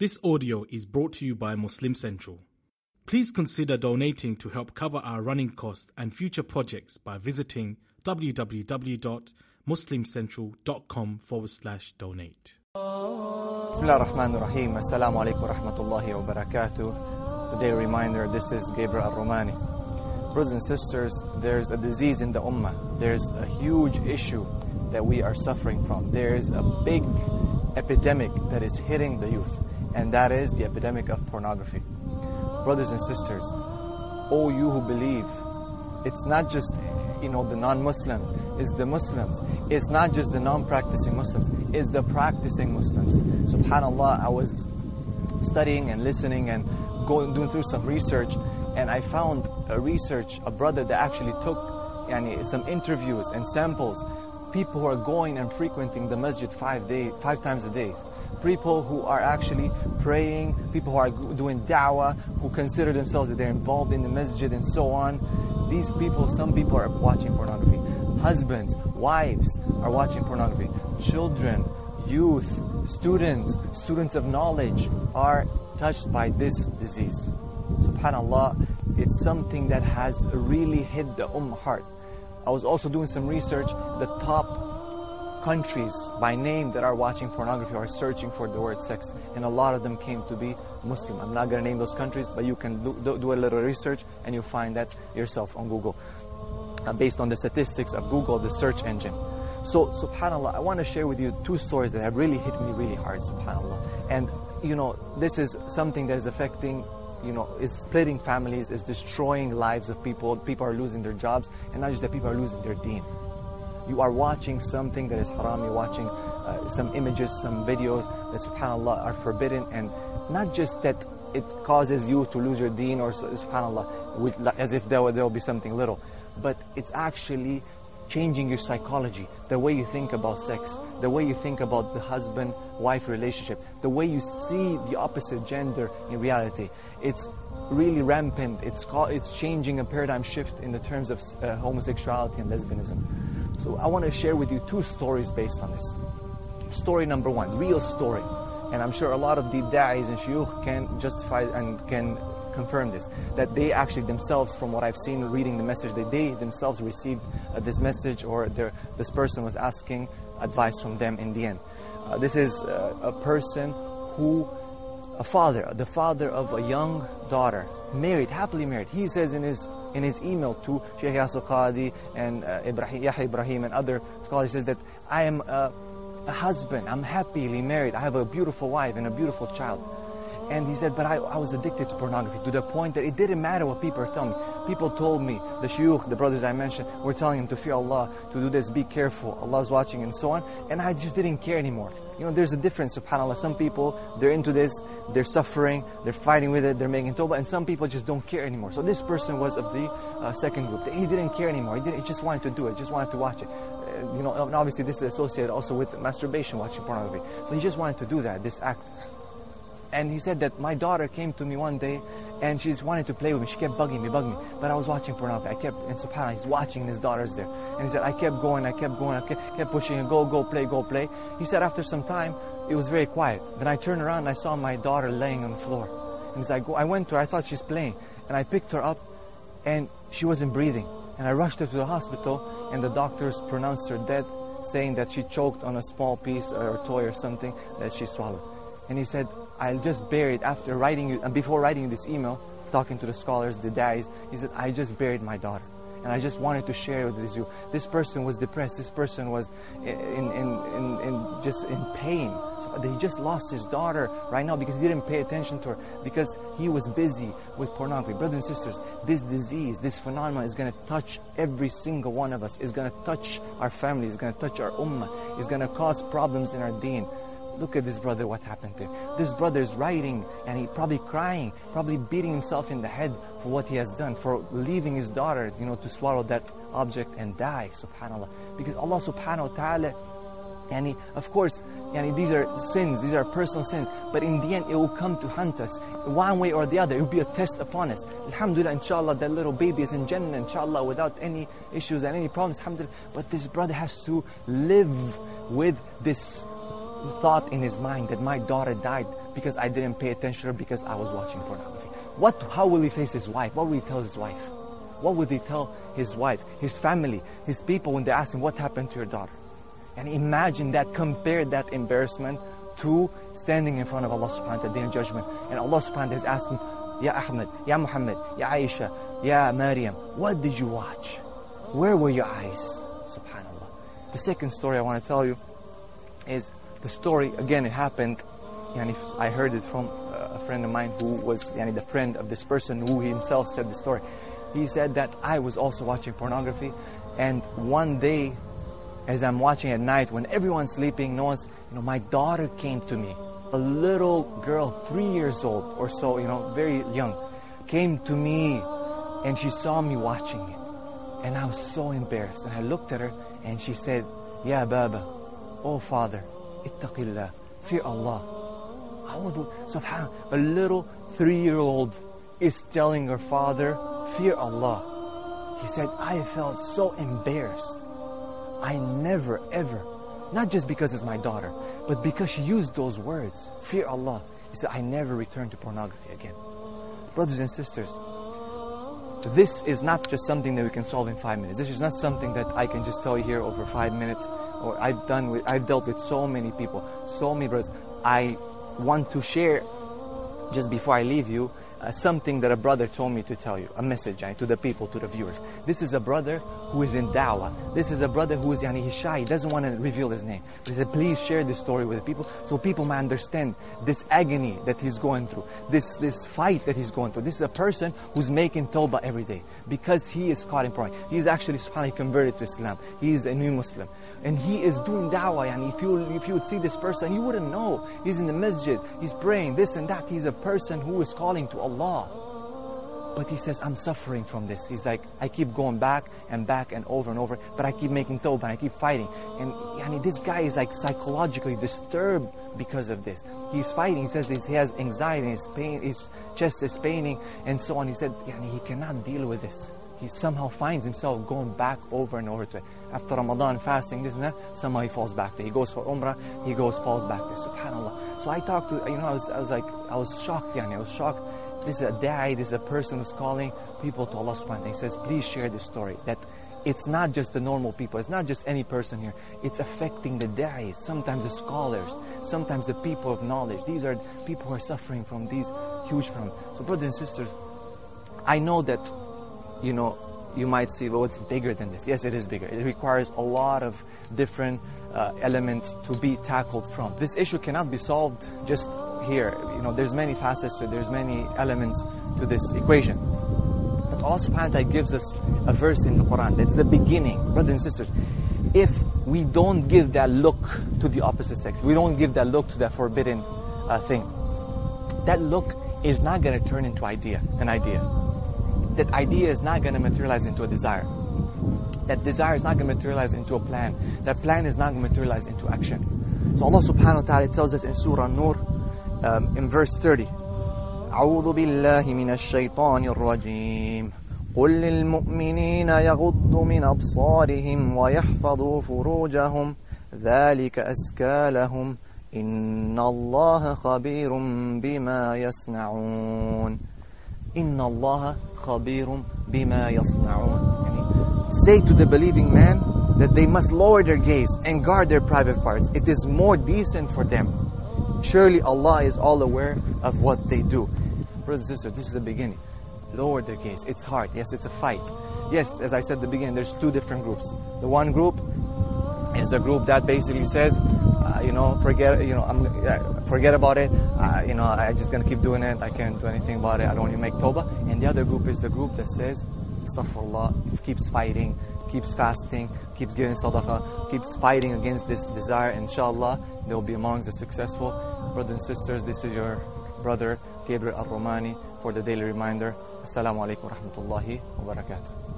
This audio is brought to you by Muslim Central. Please consider donating to help cover our running costs and future projects by visiting www.muslimcentral.com forward slash donate. Bismillah ar-Rahman ar-Rahim. Assalamu alaikum wa rahmatullahi wa barakatuh. The reminder, this is Gabriel al-Romaani. Brothers and sisters, there's a disease in the ummah. There's a huge issue that we are suffering from. There's a big epidemic that is hitting the youth, and that is the epidemic of pornography. Brothers and sisters, all you who believe, it's not just you know the non-Muslims, it's the Muslims. It's not just the non-practicing Muslims, it's the practicing Muslims. Subhanallah, I was studying and listening and going doing through some research, and I found a research, a brother that actually took yani, some interviews and samples, people who are going and frequenting the masjid five day, five times a day, people who are actually praying, people who are doing da'wah, who consider themselves that they're involved in the masjid and so on. These people, some people are watching pornography. Husbands, wives are watching pornography. Children, youth, students, students of knowledge are touched by this disease. Subhanallah, it's something that has really hit the ummah heart. I was also doing some research. The top countries by name that are watching pornography are searching for the word sex, and a lot of them came to be Muslim. I'm not going to name those countries, but you can do, do, a little research and you'll find that yourself on Google, uh, based on the statistics of Google, the search engine. So, subhanAllah, I want to share with you two stories that have really hit me really hard, subhanAllah. And, you know, this is something that is affecting you know, is splitting families, is destroying lives of people. People are losing their jobs, and not just that, people are losing their deen. You are watching something that is haram, you're watching uh, some images, some videos that, subhanAllah, are forbidden, and not just that it causes you to lose your deen, or subhanAllah, as if there will, there will be something little, but it's actually changing your psychology, the way you think about sex, the way you think about the husband wife relationship, the way you see the opposite gender in reality. It's really rampant. It's, it's changing a paradigm shift in the terms of uh, homosexuality and lesbianism. So I want to share with you two stories based on this. Story number one, real story. And I'm sure a lot of the da'is and shuyukh can justify and can confirm this, that they actually themselves, from what I've seen reading the message, that they themselves received uh, this message or this person was asking advice from them in the end. Uh, this is uh, a person who, a father, the father of a young daughter, married, happily married. He says in his in his email to Sheikh Yasir Qadhi and uh, Ibrahim, Yahya Ibrahim and other scholars, says that I am a, a husband, I'm happily married, I have a beautiful wife and a beautiful child. And he said, but I, I was addicted to pornography to the point that it didn't matter what people are telling me. People told me, the shuyukh, the brothers I mentioned, were telling him to fear Allah, to do this, be careful, Allah's watching and so on. And I just didn't care anymore. You know, there's a difference, subhanAllah. Some people, they're into this, they're suffering, they're fighting with it, they're making tawbah, and some people just don't care anymore. So this person was of the uh, second group. He didn't care anymore. He, didn't, he just wanted to do it, just wanted to watch it. Uh, you know, obviously this is associated also with masturbation, watching pornography. So he just wanted to do that, this act. And he said that my daughter came to me one day and she's wanted to play with me. She kept bugging me, bugging me. But I was watching pornography. I kept, and subhanAllah, he's watching his daughter's there. And he said, I kept going, I kept going, I kept, kept pushing and go, go, play, go, play. He said after some time, it was very quiet. Then I turned around and I saw my daughter laying on the floor. And he's like, Go I went to her, I thought she's playing. And I picked her up and she wasn't breathing. And I rushed her to the hospital and the doctors pronounced her dead, saying that she choked on a small piece or toy or something that she swallowed. And he said, I'll just bury it after writing you, and before writing this email, talking to the scholars, the dais, he said, I just buried my daughter. And I just wanted to share with you. This person was depressed. This person was in, in, in, in just in pain. So he just lost his daughter right now because he didn't pay attention to her, because he was busy with pornography. Brothers and sisters, this disease, this phenomenon is going to touch every single one of us. It's going to touch our families. It's going to touch our ummah. It's going to cause problems in our deen. Look at this brother, what happened to him. This brother is writing and he probably crying, probably beating himself in the head for what he has done, for leaving his daughter, you know, to swallow that object and die, subhanAllah. Because Allah subhanahu wa ta'ala, yani, of course, yani, these are sins, these are personal sins, but in the end it will come to hunt us one way or the other. It will be a test upon us. Alhamdulillah, inshallah, that little baby is in Jannah, inshallah, without any issues and any problems, alhamdulillah. But this brother has to live with this thought in his mind that my daughter died because I didn't pay attention to her because I was watching pornography. What, how will he face his wife? What will he tell his wife? What would he tell his wife, his family, his people when they ask him, what happened to your daughter? And imagine that, compare that embarrassment to standing in front of Allah subhanahu wa ta'ala in judgment. And Allah subhanahu wa ta'ala is asking, Ya Ahmed, Ya Muhammad, Ya Aisha, Ya Maryam, what did you watch? Where were your eyes? Subhanallah. The second story I want to tell you is the story, again, it happened, and if I heard it from uh, a friend of mine who was yani, the friend of this person who himself said the story. He said that I was also watching pornography, and one day, as I'm watching at night, when everyone's sleeping, no one's, you know, my daughter came to me, a little girl, three years old or so, you know, very young, came to me, and she saw me watching it, and I was so embarrassed, and I looked at her, and she said, yeah Baba, oh father, ittaqillah, fear Allah." Subhanallah, a little three-year-old is telling her father, fear Allah. He said, I felt so embarrassed. I never ever, not just because it's my daughter, but because she used those words, fear Allah. He said, I never return to pornography again. Brothers and sisters, this is not just something that we can solve in five minutes. This is not something that I can just tell you here over five minutes. Or I've done with, I've dealt with so many people, so many brothers. I want to share just before I leave you uh, something that a brother told me to tell you, a message to the people, to the viewers. This is a brother who is in da'wah. This is a brother who is, yani, he's shy. He doesn't want to reveal his name. But he said, please share this story with the people so people might understand this agony that he's going through, this, this fight that he's going through. This is a person who's making tawbah every day because he is caught in pride. He's actually, subhanAllah, converted to Islam. He is a new Muslim. And he is doing da'wah. Yani, if, you, if you would see this person, you wouldn't know. He's in the masjid. He's praying, this and that. He's a person who is calling to Allah. Law, but he says, I'm suffering from this. He's like, I keep going back and back and over and over, but I keep making tawbah, I keep fighting. And yani, this guy is like psychologically disturbed because of this. He's fighting. He says he has anxiety, his pain, his chest is paining, and so on. He said, yani, he cannot deal with this. He somehow finds himself going back over and over to it. After Ramadan, fasting, this and that, somehow he falls back there. He goes for Umrah, he goes, falls back there. Subhanallah. So I talked to, you know, I was, I was like, I was shocked, yani, I was shocked this is a da'i, this is a person who's calling people to Allah subhanahu wa ta'ala. He says, please share this story. That it's not just the normal people, it's not just any person here. It's affecting the da'is, sometimes the scholars, sometimes the people of knowledge. These are people who are suffering from these huge problems. So brothers and sisters, I know that, you know, you might see, well, it's bigger than this. Yes, it is bigger. It requires a lot of different uh, elements to be tackled from. This issue cannot be solved just here. You know, there's many facets to it, there's many elements to this equation. But Allah subhanahu wa ta'ala gives us a verse in the Quran that's the beginning. Brothers and sisters, if we don't give that look to the opposite sex, we don't give that look to that forbidden uh, thing, that look is not going to turn into idea, an idea That idea is not going to materialize into a desire. That desire is not going to materialize into a plan. That plan is not going to materialize into action. So Allah subhanahu wa ta'ala tells us in Surah Nur, um, in verse 30. أعوذ بالله من الشيطان الرجيم قل للمؤمنين يغضوا من أبصارهم ويحفظوا فروجهم ذلك أزكى لهم إن الله خبير بما يصنعون إن الله خبير بما يصنعون يعني, Say to the believing man that they must lower their gaze and guard their private parts. It is more decent for them Surely Allah is all aware of what they do. Brothers and sisters, this is the beginning. Lower the gaze. It's hard. Yes, it's a fight. Yes, as I said at the beginning, there's two different groups. The one group is the group that basically says, uh, you know, forget, you know, I'm, uh, forget about it. Uh, you know, I'm just gonna keep doing it. I can't do anything about it. I don't want to make tawbah. And the other group is the group that says, astaghfirullah, keeps fighting, keeps fasting, keeps giving sadaqah, keeps fighting against this desire. Inshallah, they'll be amongst the successful. Brothers and sisters, this is your brother Gabriel Al Romaani for the daily reminder. Assalamu alaikum wa rahmatullahi wa barakatuh.